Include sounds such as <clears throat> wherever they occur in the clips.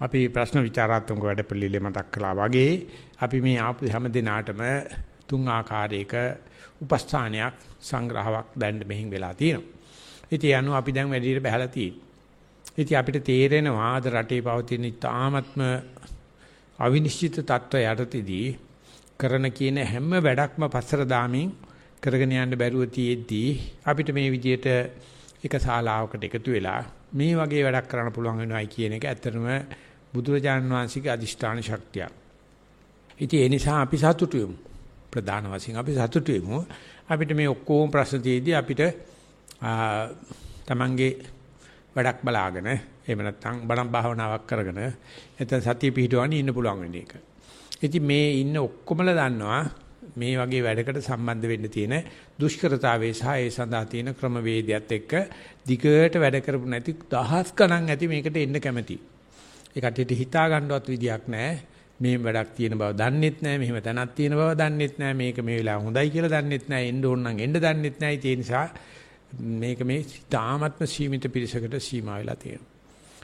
අපි ප්‍රශ්න විචාරාත්මක වැඩපිළිවෙල මතක් කළා වගේ අපි මේ ආපු හැම දිනාටම තුන් ආකාරයක උපස්ථානයක් සංග්‍රහයක් දැන් මෙහින් වෙලා තියෙනවා. ඉතින් අනු අපි දැන් වැඩිට බහලා තියෙනවා. ඉතින් අපිට තේරෙනවා අද රටේ පවතින ඉතාමත්ම අවිනිශ්චිත තත්ත්වය යටතේදී කරන කියන හැම වැඩක්ම පස්සර දාමින් කරගෙන යන්න බැරුව තියෙද්දී අපිට මේ විදියට එක ශාලාවකට එකතු වෙලා මේ වගේ වැඩක් කරන්න පුළුවන් වෙනවයි කියන එක ඇත්තටම බුදුරජාන් වහන්සේගේ අදිෂ්ඨාන ශක්තිය. ඉතින් ඒ නිසා අපි සතුටු වෙමු. ප්‍රධාන වශයෙන් අපි සතුටු වෙමු. අපිට මේ ඔක්කොම ප්‍රශ්න තියේදී අපිට තමන්ගේ වැඩක් බලාගෙන එහෙම නැත්නම් බණ භාවනාවක් කරගෙන නැත්නම් සතිය පිහිටවන්න ඉන්න පුළුවන් වෙන එක. ඉතින් මේ ඉන්න ඔක්කොමලා දන්නවා මේ වගේ වැඩකට සම්බන්ධ වෙන්න තියෙන දුෂ්කරතාවය සහ ඒ සඳහා තියෙන ක්‍රමවේදයත් එක්ක දිගට වැඩ කරපු නැති දහස් ගණන් ඇති මේකට එන්න කැමති. ඒ කටියට හිතා ගන්නවත් විදියක් නැහැ. මේ වැඩක් තියෙන බව දන්නෙත් නැහැ. මෙහෙම තැනක් තියෙන බව දන්නෙත් නැහැ. මේක මේ වෙලාව හොඳයි කියලා දන්නෙත් නැහැ. එන්න ඕන නම් එන්න දන්නෙත් නැහැ. ඒ නිසා මේක මේ තාමත්ම සීමිත පිරිසකට සීමා වෙලා තියෙනවා.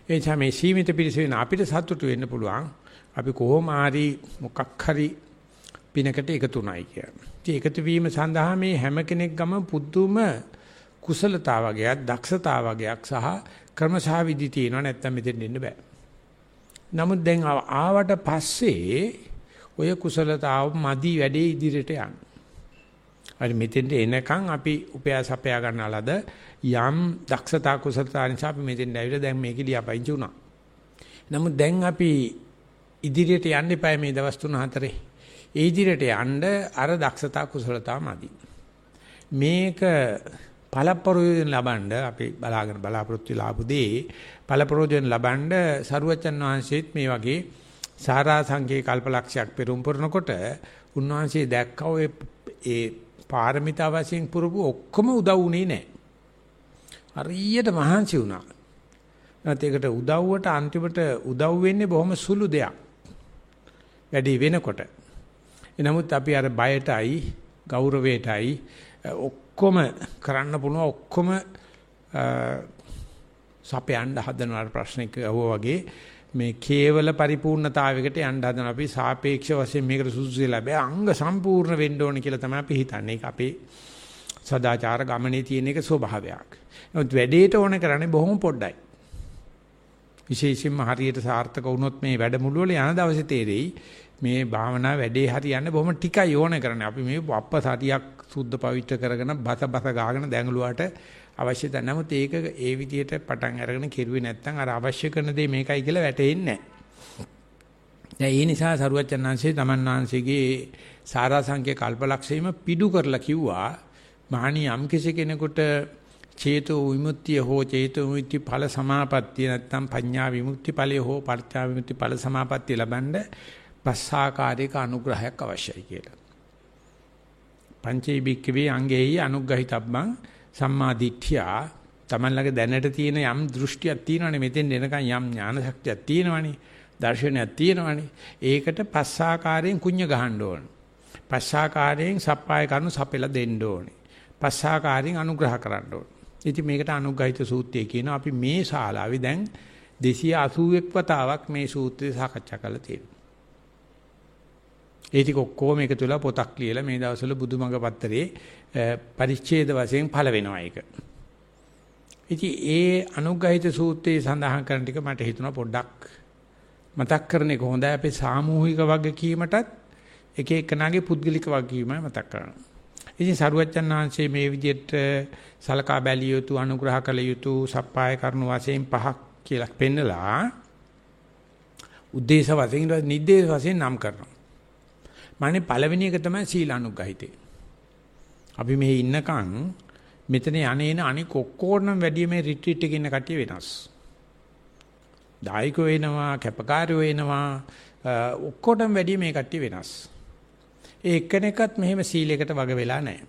ඒ නිසා මේ සීමිත පිරිස වෙන අපිට සතුටු වෙන්න පුළුවන්. අපි කොහොම හරි මොකක් හරි පිනකට එකතු උනායි කියන්නේ. ඉතින් එකතු වීම සඳහා මේ හැම කෙනෙක් ගම පුදුම කුසලතාවගයක්, දක්ෂතාවගයක් සහ ක්‍රමසහ විදි තියෙනවා නැත්තම් මෙතෙන් දෙන්න බෑ. නමුත් දැන් ආවට පස්සේ ඔය කුසලතාව මදි වැඩේ ඉදිරියට යන්න. හරි මෙතෙන්ට එනකන් අපි උපයාස අපයා ගන්නලද යම් දක්ෂතා කුසලතා නිසා අපි මෙතෙන්ට ඇවිල්ලා දැන් මේක ලියාපදිංචි වුණා. නමුත් දැන් අපි ඉදිරියට යන්න එපා මේ දවස් 3-4. ඒ ඉදිරියට යන්න අර දක්ෂතා කුසලතා මදි. මේක පළපරෝධයෙන් ලබනද අපි බලාගෙන බලාපොරොත්තු ලාභුදී පළපරෝධයෙන් ලබනද සරුවචන් වහන්සේත් මේ වගේ සාරා සංකේ කල්පලක්ෂයක් පෙරම් පුරනකොට උන්වහන්සේ දැක්කා ඔය ඒ පාරමිතා වශයෙන් පුරපු ඔක්කොම උදව් වුණේ නැහැ. හරියට මහන්සි වුණා. නැත්නම් ඒකට උදව්වට අන්තිමට උදව් වෙන්නේ බොහොම සුළු දෙයක්. වැඩි වෙනකොට. නමුත් අපි අර බයටයි ගෞරවයටයි ඔක්කොම කරන්න පුළුවන් ඔක්කොම සපයන්න හදන ප්‍රශ්නික වගේ මේ කේවල පරිපූර්ණතාවයකට යන්න හදන අපි සාපේක්ෂ වශයෙන් මේකට සුදුසු ලැබෙයි අංග සම්පූර්ණ වෙන්න ඕන කියලා තමයි අපි හිතන්නේ. ඒක අපේ සදාචාර ගමනේ තියෙන එක ස්වභාවයක්. නමුත් වැඩේට ඕන කරන්නේ බොහොම පොඩ්ඩයි. විශේෂයෙන්ම හරියට සාර්ථක වුණොත් මේ වැඩමුළු වල යන දවසේ තේරෙයි මේ භාවනා වැඩේ හරියන්නේ බොහොම ටිකයි ඕන කරන්නේ. අපි මේ අප්ප සතියක් සුද්ධ පවිත්‍ර කරගෙන බත බත ගාගෙන දැඟලුවාට අවශ්‍ය දැන නමුත් ඒක ඒ විදිහට පටන් අරගෙන කෙරුවේ නැත්නම් අර අවශ්‍ය කරන දේ මේකයි කියලා වැටෙන්නේ නැහැ. ඒ නිසා සරුවචනාංශයේ තමන්නාංශයේ සාරා සංඛ්‍ය කල්පලක්ෂයම පිඩු කරලා කිව්වා මහණි යම් කෙනෙකුට චේතෝ විමුක්තිය හෝ චේතෝ විමුක්ති ඵල සමාපත්තිය නැත්නම් පඤ්ඤා විමුක්ති ඵලය හෝ පර්චා විමුක්ති ඵල සමාපත්තිය ලබන්න පස්සාකාරයක අනුග්‍රහයක් අවශ්‍යයි කියලා. පංචේ බික්කවේ අංගේයි අනුග්‍රහිතබ්බං සම්මා දිට්ඨියා Taman ළඟ දැනට තියෙන යම් දෘෂ්ටියක් තියෙනවනේ මෙතෙන් එනකන් යම් ඥාන ශක්තියක් තියෙනවනේ දර්ශනයක් තියෙනවනේ ඒකට පස්සාකාරයෙන් කුඤ්ඤ ගහන්න ඕන. පස්සාකාරයෙන් සප්පාය කරනු සපෙලා දෙන්න ඕනේ. පස්සාකාරයෙන් අනුග්‍රහ කරන්න ඕනේ. ඉතින් මේකට අනුග්‍රහිත සූත්‍රය කියනවා අපි මේ ශාලාවේ දැන් 281 වතාවක් මේ සූත්‍රය සාකච්ඡා කරලා තියෙනවා. ඒ ටික ඔක්කොම එකතු වෙලා පොතක් ලියලා මේ දවස්වල බුදුමඟ පත්තරේ පරිච්ඡේද වශයෙන් පළ වෙනවා ඒක. ඉතින් ඒ අනුග්‍රහිත සූත්‍රයේ සඳහන් කරන ටික මට හිතුණා පොඩ්ඩක් මතක් කරන එක හොඳයි අපේ සාමූහික වගකීමටත් එක එකනාගේ පුද්ගලික වගකීමයි මතක් කරනවා. ඉතින් සරුවච්චන් වහන්සේ මේ විදිහට සලකා බැලිය යුතු අනුග්‍රහ කළ යුතු සප්පාය කරුණු වශයෙන් පහක් කියලා පෙන්නලා උද්දේශ වශයෙන් නිද්දේශ වශයෙන් නම් කරනවා. মানে පළවෙනි එක තමයි සීලානුගහිතේ. අපි මෙහි ඉන්නකම් මෙතන යන්නේන අනික ඔක්කොරනම් වැඩි මේ රිට්‍රීට් එකේ ඉන්න කට්ටිය වෙනස්. දායකයෝ වෙනවා, කැපකාරයෝ වෙනවා, ඔක්කොටම වැඩි මේ කට්ටිය වෙනස්. ඒ එක්කෙනෙක්වත් මෙහෙම සීලයකට වග වෙලා නැහැ.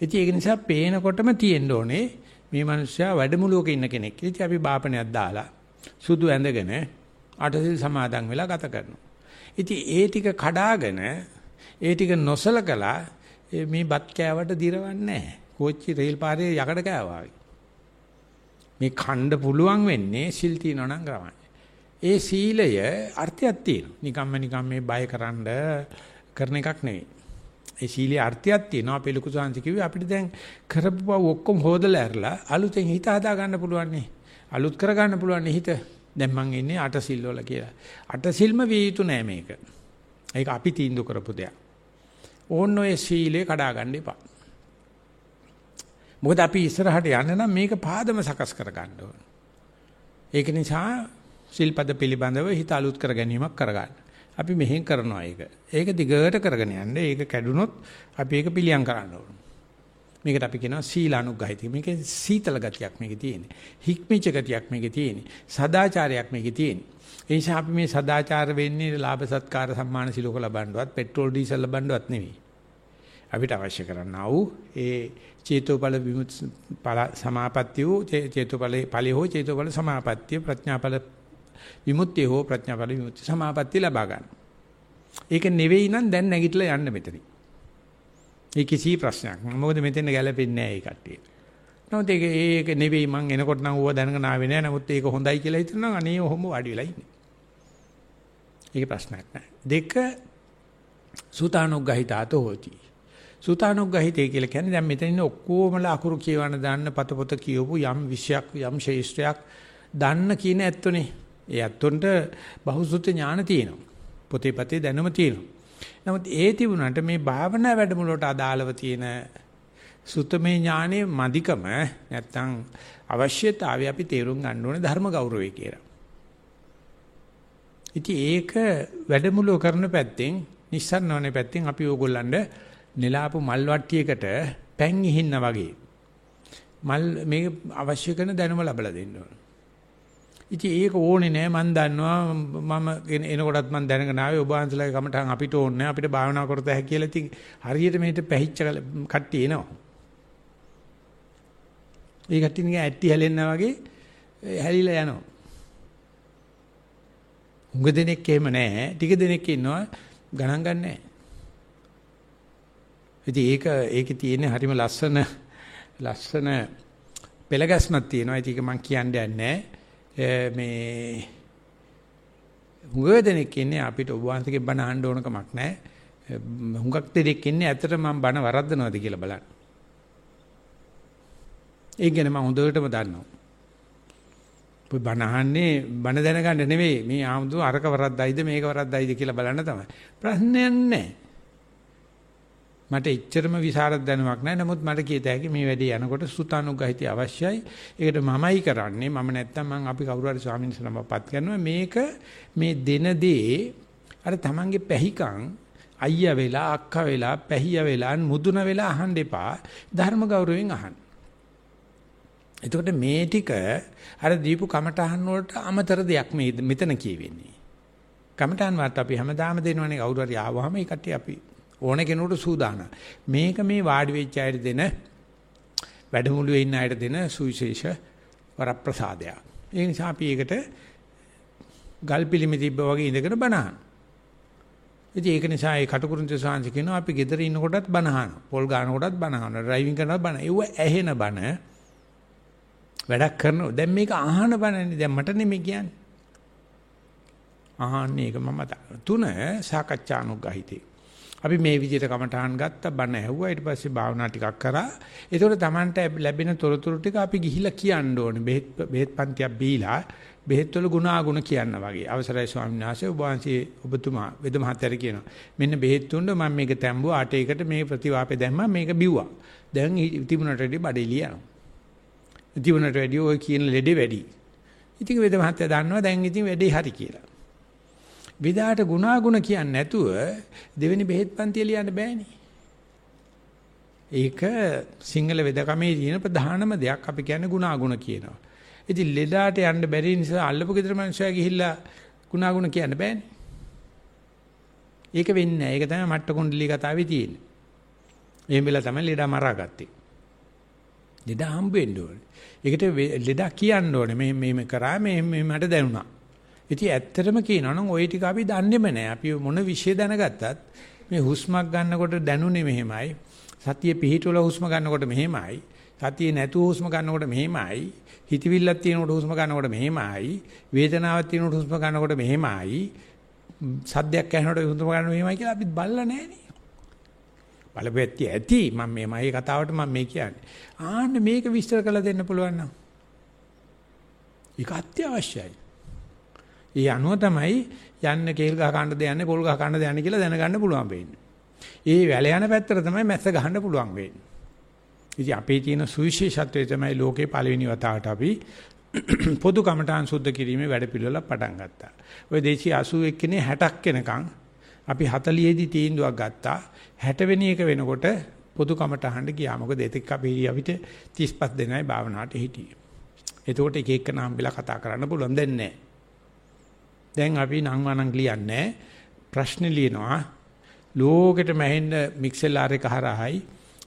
ඉතින් ඒක නිසා පේනකොටම තියෙන්න ඕනේ මේ මිනිස්සයා වැඩමුළුවක ඉන්න කෙනෙක්. ඉතින් අපි බාපණයක් දාලා සුදු ඇඳගෙන අටසිල් සමාදන් වෙලා ගත කරනවා. ඉතින් ඒ ටික කඩාගෙන ඒ ටික නොසලකලා මේ බත් කෑවට දිරවන්නේ නැහැ. කෝච්චි රේල් පාරේ යකඩ කෑවා මේ ඛණ්ඩ පුළුවන් වෙන්නේ සිල් තියනවා නම් ගමයි. ඒ සීලය අර්ථයක් තියෙනවා. නිකම්ම නිකම් මේ බයකරනද කරන එකක් නෙවෙයි. ඒ සීලේ අර්ථයක් තියෙනවා. අපේ ලොකු සාංශ කිව්වේ අපිට දැන් කරපුවා ඔක්කොම හොදලා ඇරලා අලුතෙන් හිත හදා ගන්න පුළුවන් නේ. අලුත් කර ගන්න පුළුවන් හිත. දැන් මං ඉන්නේ අට සිල් වල කියලා. අට සිල්ම විය යුතු නෑ මේක. ඒක අපි තීන්දුව කරපු දෙයක්. ඕන්න ඔය සීලේ කඩා ගන්න එපා. මොකද අපි ඉස්සරහට යන්න නම් මේක පාදම සකස් කර ගන්න ඕන. ඒක නිසා සිල්පද පිළිබඳව හිත අලුත් කර ගැනීමක් කරගන්න. අපි මෙහෙන් කරනවා ඒක. ඒක දිගට කරගෙන යන්න. ඒක කැඩුනොත් අපි ඒක පිළියම් කරන්න ඕන. මේකට අපි කියනවා සීලානුග්‍රහිතය. මේකේ සීතල ගතියක් මේකේ තියෙන්නේ. හික්මිච්ච ගතියක් මේකේ තියෙන්නේ. සදාචාරයක් මේකේ තියෙන්නේ. ඒ නිසා අපි මේ සදාචාර වෙන්නේ ලාභ සත්කාර සම්මාන සිලෝක ලබන්නවත් පෙට්‍රෝල් ඩීසල් ලබන්නවත් නෙවෙයි. අපිට අවශ්‍ය කරන්නා වූ ඒ චේතෝපල විමුත් සමාපත්තිය වූ චේතෝපල ඵලයේ හෝ චේතෝපල සමාපත්තිය ප්‍රඥාපල විමුක්තිය හෝ ප්‍රඥාපල විමුක්ති සමාපත්තිය ලබා ගන්න. ඒක නෙවෙයි නම් දැන් නැගිටලා යන්න මෙතනින්. ඒ කිසි ප්‍රශ්නයක්. මොකද මෙතෙන් ගැලපෙන්නේ නැහැ ඒ කට්ටිය. නමුත් ඒක ඒක නෙවෙයි මං එනකොට නම් ඌව දැනගෙන ආවේ නැහැ. නමුත් ඒක හොඳයි කියලා හිතනවා අනේ ඔහොම වාඩි වෙලා ඉන්නේ. ඒක ප්‍රශ්නයක් නෑ. දෙක සූතානුග්ගහිතාත හොති. සූතානුග්ගහිතේ කියලා කියන්නේ දැන් මෙතන ඉන්න ඔක්කොමලා අකුරු කියවන දාන්න පත පොත කියවපු යම් විෂයක් යම් ශේෂ්ත්‍රයක් දන්න කියන ඇත්තනේ. ඒ ඇත්තොන්ට බහුසුත ඥාන තියෙනවා. පොතේ පතේ දැනුම තියෙනවා. නමුත් ඒ තිබුණාට මේ භාවනා වැඩමුළුවට අදාළව තියෙන සුතමේ ඥානයේ මදිකම නැත්තම් අවශ්‍යතාවය අපි තේරුම් ගන්න ඕනේ ධර්ම ගෞරවය කියලා. ඉතින් ඒක වැඩමුළුව කරන පැත්තෙන් නිස්සන්නවනේ පැත්තෙන් අපි ඕගොල්ලන්ට නෙලාපු මල් වට්ටියකට පැන් ඉහින්න වගේ මල් මේ අවශ්‍ය කරන දැනුම ලැබලා දෙන්න ඕන. ඉතින් ඒක ඕනේ නෑ මන් දන්නවා මම එනකොටත් මන් දැනගෙන ආවේ ඔබ වහන්සේලාගේ කමටහන් අපිට ඕනේ අපිට භාවනා කරත හැකි කියලා ඉතින් හරියට මේට පැහිච්ච කට්ටිය එනවා. ඒ කට්ටිය නිකන් ඇටි හැලෙන්නා වගේ හැලිලා යනවා. උඟ දෙනෙක් එහෙම නැහැ. ටික දෙනෙක් ඉන්නවා ගණන් ගන්නෑ. ඉතින් ඒක ඒකේ තියෙන හරිම ලස්සන ලස්සන පෙළගැස්මක් තියෙනවා. ඒක මම කියන්නේ නැහැ. මේ හුඟ දෙනෙක් ඉන්නේ අපිට ඔබ වහන්සේගේ බණ අහන්න ඕන කමක් නැහැ. හුඟක් දෙනෙක් ඉන්නේ ඇත්තට මම බණ වරද්දනවද කියලා බලන්න. ඒක ගැන මම හොඳටම දන්නවා. ඔය බණ අහන්නේ බණ දැනගන්න නෙවෙයි මේ ආමුදු අරක වරද්දයිද මේක වරද්දයිද කියලා බලන්න තමයි. ප්‍රශ්නයක් නැහැ. මට එච්චරම විසරද දැනුමක් නැහැ. නමුත් මට කියත හැකි මේ වැඩේ යනකොට සුතානුගහිතය අවශ්‍යයි. ඒකට මමයි කරන්නේ. මම නැත්තම් මම අපි කවුරු හරි ස්වාමීන් වහන්සේනමපත් කරනවා. මේක මේ දෙන දේ අර තමන්ගේ පැහිකම් අයියා වෙලා අක්කා වෙලා පැහියා වෙලා මුදුන වෙලා අහන්න එපා. ධර්ම ගෞරවයෙන් අහන්න. එතකොට මේ ටික අර දීපු කමටහන් වලට අමතර දෙයක් මේ මෙතන කියවෙන්නේ. කමටහන් වත් අපි හැමදාම දෙනවනේ කවුරු හරි ආවම ඒ කට්ටිය අපි ඕන කෙනෙකුට සූදානම්. මේක මේ වාඩි වෙච්ච අයට දෙන වැඩමුළුවේ ඉන්න අයට දෙන සුවිශේෂ වරප්‍රසාදයක්. ඒ නිසා අපි ඒකට ගල් පිළිමි තිබ්බ වගේ ඉඳගෙන බනහන. ඉතින් ඒක නිසා ඒ කටුකුරුන්ති සාංශ කියනවා අපි ගෙදර ඉන්නකොටත් බනහන. පොල් ගන්න කොටත් බනහන. ඩ්‍රයිවිං කරනකොට බන. ඒව ඇහෙන බන. වැඩක් කරනවා. දැන් මේක අහන බනනේ. දැන් මට නෙමෙයි කියන්නේ. අහන්නේ ඒක මම තුන සාකච්ඡානුග්‍රහිතේ. අපි මේ විදිහට කමටහන් ගත්තා බණ ඇහුවා. ඊට පස්සේ භාවනා ටිකක් කරා. ඒතකොට Tamanට ලැබෙන තොරතුරු ටික අපි ගිහිල්ලා කියන්න ඕනේ. බෙහෙත් බෙහෙත් පන්තියක් බීලා බෙහෙත් වල ගුණාගුණ කියන්න වගේ. අවසරයි ස්වාමීන් වහන්සේ. ඔබ වහන්සේ ඔබතුමා වෙද මහත්තයා කියනවා. මෙන්න බෙහෙත් තුන්න මම මේක තැඹුවා. ආටේකට මේ ප්‍රතිවාපේ දැම්මා. මේක බිව්වා. දැන් තිබුණට වැඩි බඩේලිය යනවා. තිබුණට වැඩි ඔය කියන ලෙඩේ වැඩි. ඉතින් වෙද මහත්තයා දන්නවා දැන් ඉතින් වැඩේ හරි කියලා. විදාට ගුණාගුණ කියන්නේ නැතුව දෙවෙනි බෙහෙත් පන්තිය ලියන්න බෑනේ. ඒක සිංහල වෙදකමේ තියෙන ප්‍රධානම දෙයක් අපි කියන්නේ ගුණාගුණ කියනවා. ඉතින් ලෙඩාට යන්න බැරි නිසා අල්ලපු ගෙදර මිනිස්සයා ගිහිල්ලා ගුණාගුණ කියන්න බෑනේ. ඒක වෙන්නේ නැහැ. ඒක තමයි මට්ට කුණ්ඩලී කතාවේ තියෙන්නේ. එහෙම වෙලා තමයි ලෙඩා මරාගත්තේ. ලෙඩා හම්බ වෙන්න ඕනේ. ඒකට ලෙඩා කියන්න ඕනේ. මේ මේ කරා මේ මට දැනුණා. ඉතින් ඇත්තටම කියනවා නම් ওই ටික අපි දන්නේම නැහැ. අපි මොන විෂය දැනගත්තත් මේ හුස්මක් ගන්නකොට දැනුනේ මෙහෙමයි. සතිය පිහිටවල හුස්ම ගන්නකොට මෙහෙමයි. සතිය නැතුව හුස්ම ගන්නකොට මෙහෙමයි. හිතවිල්ලක් තියෙනකොට හුස්ම ගන්නකොට මෙහෙමයි. වේදනාවක් තියෙනකොට හුස්ම ගන්නකොට මෙහෙමයි. සද්දයක් ඇහෙනකොට හුස්ම ගන්න මෙහෙමයි කියලා අපි බලලා නැහනේ. බලපෑත්ටි ඇති මම මේ මගේ කතාවට මම මේ කියන්නේ. ආන්න මේක විස්තර කරලා දෙන්න පුළුවන් නම්. ඒක අත්‍යවශ්‍යයි. ඒ අනුව තමයි යන්න කේල් ගහ කන්නද යන්නේ පොල් ගහ කන්නද යන්නේ කියලා දැනගන්න පුළුවන් වෙන්නේ. ඒ වැල යන පැත්තට තමයි මැස්ස ගහන්න පුළුවන් වෙන්නේ. ඉතින් අපේ තියෙන සුවිශේෂත්වය තමයි ලෝකේ පළවෙනි වතාවට අපි <clears throat> පොදු කමඨාන් සුද්ධ කිරීමේ වැඩපිළිවෙල පටන් ගත්තා. ওই 281 කෙනේ 60ක් වෙනකන් අපි 40 දී තීන්දුවක් ගත්තා. 60 වෙනි එක වෙනකොට පොදු කමඨහඬ ගියා. මොකද එතෙක් අපි අපිට 35 දෙනයි භාවනාවට හිටියේ. එතකොට එක එක නම් බෙලා කතා කරන්න පුළුවන් දැන් නැහැ. දැන් අපි නම් වණන් ලියන්නේ ප්‍රශ්න ලියනවා. ලෝකෙට මැහෙන්න මික්සෙල් ආර් එක හරහායි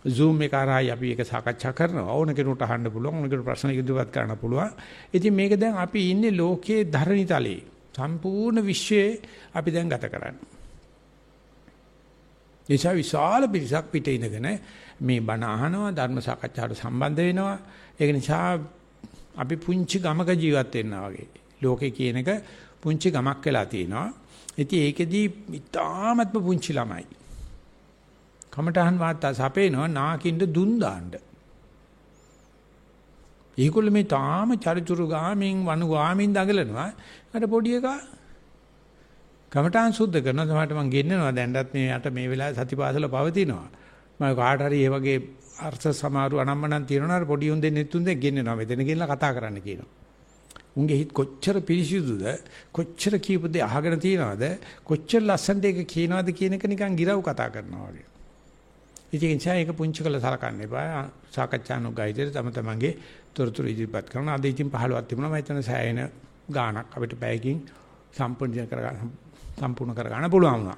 Zoom එක හරහායි අපි ඒක සාකච්ඡා කරනවා. ඕන කෙනෙකුට අහන්න පුළුවන්. ඕන කෙනෙකුට ප්‍රශ්න ඉදිරිපත් කරන්න පුළුවන්. ඉතින් මේක දැන් අපි ඉන්නේ ලෝකයේ ධරණිතලේ. සම්පූර්ණ විශ්වයේ අපි දැන් ගත කරන්නේ. නිසා විශාල පිරිසක් පිට ඉඳගෙන මේ බණ අහනවා ධර්ම සාකච්ඡාවට සම්බන්ධ වෙනවා. ඒක නිසා අපි පුංචි ගමක ජීවත් වෙනවා වගේ. ලෝකේ කියන එක පුංචි ගමක් වෙලා තියෙනවා. ඉතින් ඒකෙදී ඉතාමත්ම පුංචි ළමයි. කමඨහන් වාර්තා සපේනවා නාකින්ද දුන් දාන්න. ඒගොල්ල මේ තාම චරිචුරු ගාමින් වනු ගාමින් දඟලනවා. අර පොඩි එකා කමඨාන් සුද්ධ කරනවා තමයි මම ගෙන්නනවා දැන්වත් මේ යට මේ වෙලාවේ සතිපාසල පවතිනවා. මම කාට හරි මේ වගේ අර්ථ සමාරු අනම්මනම් තියනවා අර පොඩි උන් දෙන්නේ තුන් දෙනෙක් ගෙන්නනවා මෙතන ගෙනලා කතා කරන්න කියනවා. උන්ගේ හිත කොච්චර පිරිසිදුද කොච්චර කීප දේ අහගෙන තියනවද කොච්චර ලස්සනට ඒක කියනවද කියන එක නිකන් ගිරව් කතා කරනවා වගේ. ඉතින් ඒක පුංචි කළ සලකන්න එපා. සාකච්ඡානුගායිතේ තම තමන්ගේ තොරතුරු ඉදිරිපත් කරන අද ඉතින් 15ක් තිබුණා මම හිතන සෑයෙන ගාණක් අපිට පැයකින් සම්පූර්ණ කරගන්න සම්පූර්ණ කරගන්න පුළුවන් වුණා.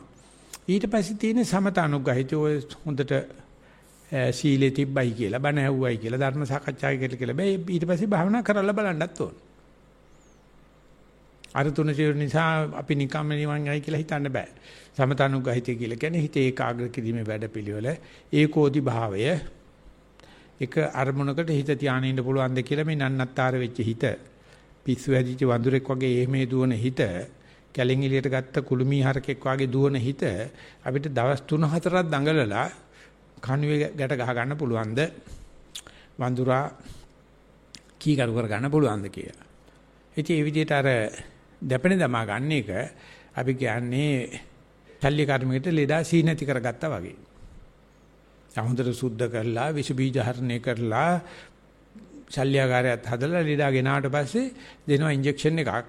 ඊට පස්සේ තියෙන සමතානුග්‍රහිතය ඔය හොඳට සීලෙ තිබ්බයි කියලා බණ ඇහුවයි කියලා ධර්ම සාකච්ඡායි කියලා කියලා බෑ ඊට පස්සේ භාවනා කරලා බලන්නත් ඕන. අර තුන නිසා අපි නිකම්ම නිවන් යයි කියලා හිතන්න බෑ. සමතානුග්‍රහිතය කියලා කියන්නේ හිත ඒකාග්‍ර කිරීමේ වැඩපිළිවෙල ඒකෝදි භාවය එක අරමුණකට හිත තියාගෙන ඉන්න පුළුවන්ද කියලා මේ නන්නත්තර වෙච්ච හිත පිස්සු හැදිච්ච වඳුරෙක් වගේ එහෙමේ දුවන හිත කැලෙන් එළියට ගත්ත කුළුමී හරකෙක් වගේ දුවන හිත අපිට දවස් 3-4ක් දඟලලා කණුවේ ගැට ගහ ගන්න පුළුවන්ද වඳුරා කීකරු කර ගන්න පුළුවන්ද කියලා. ඉතින් මේ විදිහට අර දැපෙන දමා ගන්න එක අපි කියන්නේ ශල්‍ය කර්මයකට ලෙඩා සීනති කරගත්තා වගේ. හොඳට සුද්ධ කරලා විස බීජ හරණය කරලා ශල්‍යකාරයත් හදලා ලෙඩා ගෙනාට පස්සේ දෙනවා ඉන්ජෙක්ෂන් එකක්.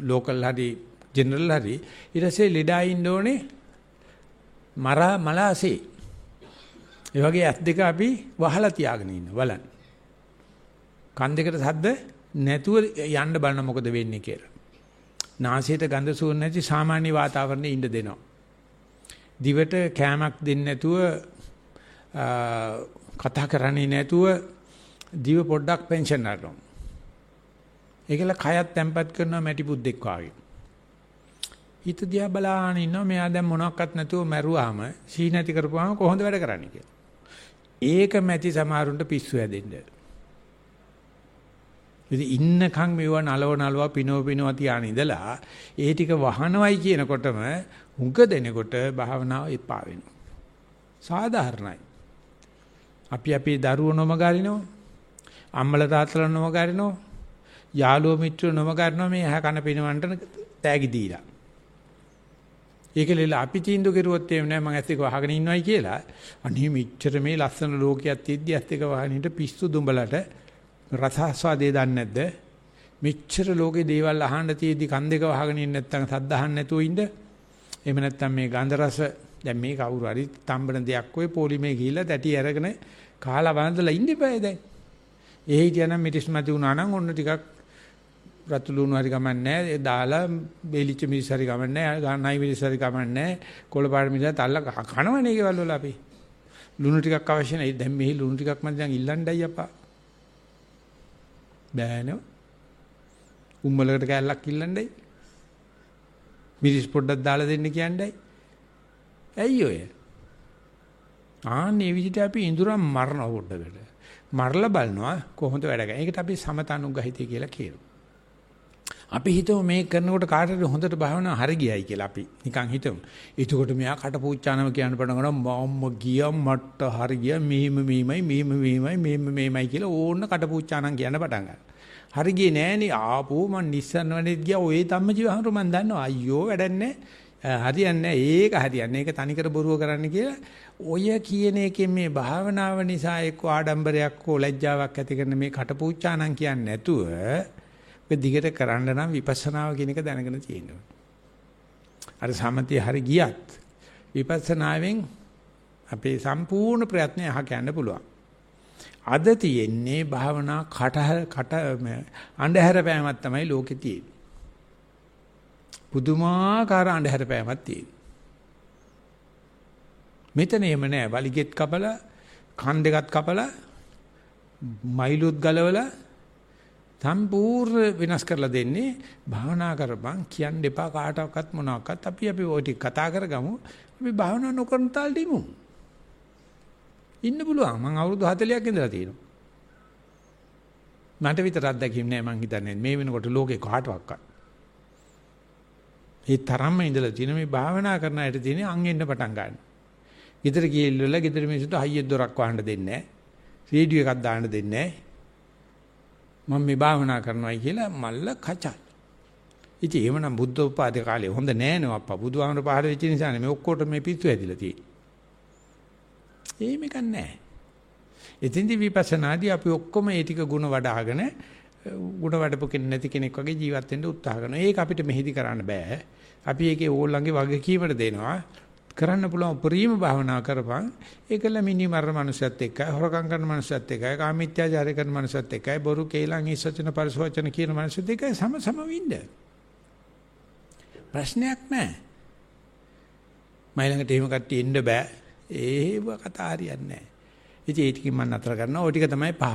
ලෝකල් හරි ජෙනරල් හරි. ඊට පස්සේ ලෙඩා ඉන්න ඕනේ මරා මලාසේ. ඒ වගේ ඇස් දෙක අපි වහලා තියාගෙන ඉන්න බලන්න. කන් දෙකට සද්ද නැතුව යන්න බලන මොකද වෙන්නේ කියලා. නාසයට ගඳ සුවඳ නැති සාමාන්‍ය වාතාවරණයේ ඉන්න දෙනවා දිවට කෑමක් දෙන්නේ නැතුව කතා කරන්නේ නැතුව දිව පොඩ්ඩක් පෙන්ෂන් ගන්නවා ඒකල කයත් තැම්පත් කරනවා මැටි බුද්දෙක් වාගේ. හිත දිහා බලාගෙන ඉන්නවා මෙයා දැන් මොනවත් නැතුව මැරුවාම සී නැති කරපුවාම කොහොමද වැඩ කරන්නේ කියලා. ඒක මැටි සමහරුන්ට පිස්සු හැදෙන්න. ඉතින් ඉන්නකම් මේව නලව නලව පිනව පිනව තියාන ඉඳලා ඒ ටික වහනවයි කියනකොටම හුඟ දෙනකොට භාවනාව එපා වෙනවා. සාධාරණයි. අපි අපේ දරුවෝ නොම ගරිනවා. අම්මල තාත්තලා නොම ගරිනවා. යාළුවෝ මිත්‍රයෝ නොම ගන්නවා මේ ඇහ කන පිනවන්ට තෑගි දීලා. ඒකලෙල අපි තීන්දුව කෙරුවොත් එහෙම නෑ මම ඇස් එක වහගෙන ඉන්නවයි කියලා. අනේ මෙච්චර මේ ලස්සන ලෝකයක් තියද්දි ඇස් එක වහගෙන හිට පිස්සු දුඹලට රසාස්වාදේ දන්නේ නැද්ද? මෙච්චර ලෝකේ දේවල් අහන්න තියෙද්දි කන් දෙක වහගෙන ඉන්න නැත්නම් සද්ද අහන්න නැතුව ඉන්න. එහෙම නැත්නම් මේ ගන්ධ රස දැන් මේ කවුරු හරි තම්බන දෙයක් ඔය පොලිමේ ගිහිල්ලා තැටි අරගෙන කාලා වන්දලා ඉන්න බෑ දැන්. ඒ හිටියනම් මිටිස් මැති වුණා නම් ඔන්න ටිකක් රතු ලුණු හරි ගමන්නේ ඒ දාලා බේලිච්ච මිරිස් හරි ගමන්නේ ගානයි මිරිස් හරි ගමන්නේ කොළ පාට මිරිස් තල්ල කනවනේ ඒකවල වල අපි ලුණු ටිකක් අවශ්‍ය නැහැ දැන් මෙහි ලුණු ටිකක් මම දැන් ඉල්ලන්නයි අප්පා බෑනෝ. උම්මලකට කෑල්ලක් ඉල්ලන්නයි. මිරිස් පොඩ්ඩක් දාලා දෙන්න කියන්නේ ඇයි ඔය? ආන්නේ විදිහට අපි ඉඳුරම් මරන පොඩ්ඩකට. මරලා බලනවා කොහොමද වැඩ කරන්නේ. ඒකට අපි සමතනුග්‍රහිතය කියලා කියනවා. අපි හිතමු මේ කරනකොට කාටද හොඳට භාවනා හරි ගියයි කියලා අපි නිකන් හිතමු. එතකොට මෙයා කටපූච්චානම කියන්න පටන් ගන්නවා මම්ම ගියා මට හරි ගියා මෙහිම මෙහිමයි මෙහිම මෙහිමයි මෙහිම මෙහිමයි කියලා ඕන්න කටපූච්චානම් කියන්න පටන් ගන්නවා. හරි ගියේ නෑනේ ආපෝ මං නිස්සන්න වැඩේට ගියා ඔය ධම්මජීව හඳු මං දන්නවා අයියෝ වැඩන්නේ හරියන්නේ ඒක හරියන්නේ ඒක තනිකර බොරුව කරන්න කියලා ඔය කියන එකෙන් මේ භාවනාව නිසා එක්ක ආඩම්බරයක් හෝ ලැජ්ජාවක් ඇති කරන මේ කටපූච්චානම් කියන්නේ නැතුව ඔය දිගට කරන්න නම් විපස්සනාව කියන එක දැනගෙන තියෙනවා. අර සමතේ හරි ගියත් විපස්සනාවෙන් අපේ සම්පූර්ණ ප්‍රයත්නය අහ ගන්න පුළුවන්. අද තියෙන්නේ භාවනා කට කට අන්ධහැර පෑමක් තමයි ලෝකේ තියෙන්නේ. පුදුමාකාර අන්ධහැර පෑමක් තියෙන්නේ. මෙතන එහෙම නෑ වලිගෙත් කපලා කන් දෙකත් කපලා මයිලුත් ගලවලා සම්පූර්ණ වෙනස් කරලා දෙන්නේ භාවනා කරපන් කියන්න එපා කාටවත් මොනවාක්වත්. අපි අපි ওই ටික කතා කරගමු. අපි භාවනා නොකරන තාලෙ ඉමු ඉන්න පුළුවන්. මම අවුරුදු 40ක් ඉඳලා තියෙනවා. මට විතරක් දැකීම නෑ මං හිතන්නේ. මේ වෙනකොට ලෝකේ කාටවත්. ඒ තරම්ම ඉඳලා තියෙන මේ භාවනා කරන අයට තියෙන අං එන්න පටන් ගන්න. ගෙදර ගිහිල්ලා ගෙදර මිනිස්සුන්ට හයිය දොරක් වහන්න දෙන්නේ නැහැ. රේඩියෝ එකක් දාන්න දෙන්නේ නැහැ. මම මේ භාවනා කරනවායි කියලා මල්ල කචල්. ඉතින් එහෙමනම් බුද්ධ උපාධි කාලේ හොඳ නෑනේ අප්පා. බුදුහාමර පහළ වෙච්ච නිසානේ මේ ඔක්කොට මේ පිස්සු ඇදිලා තියෙන්නේ. එහෙම නෑ. එතින්දි විපස්සනාදී අපි ඔක්කොම ඒ ටික ಗುಣ වඩ아가න ಗುಣ වඩපු කෙනෙක් නැති කෙනෙක් වගේ ජීවත් වෙන්න උත්සාහ කරනවා. ඒක අපිට මෙහෙදි කරන්න බෑ. අපි ඒකේ ඕල්ලන්ගේ වගකීමට දෙනවා. කරන්න පුළුවන් උපරිම භාවනා කරපන්. ඒකල මිනි මරන මනුස්සයත් එක්කයි හොරකම් කරන මනුස්සයත් එක්කයි කාමීත්‍යාචාරය කරන මනුස්සයත් එක්කයි බොරු කේලම් ඉස්සචන පරිසවචන කියන මනුස්සයත් එක්කයි සම සම වින්ද. ප්‍රශ්නයක් නැහැ මයිලඟට එහෙම කට්ටිය එන්න බෑ. ඒව කතා හරියන්නේ නැහැ ඉතින් ඒ ටිකෙන් මම නතර කරනවා. ওই ටික තමයි පහ.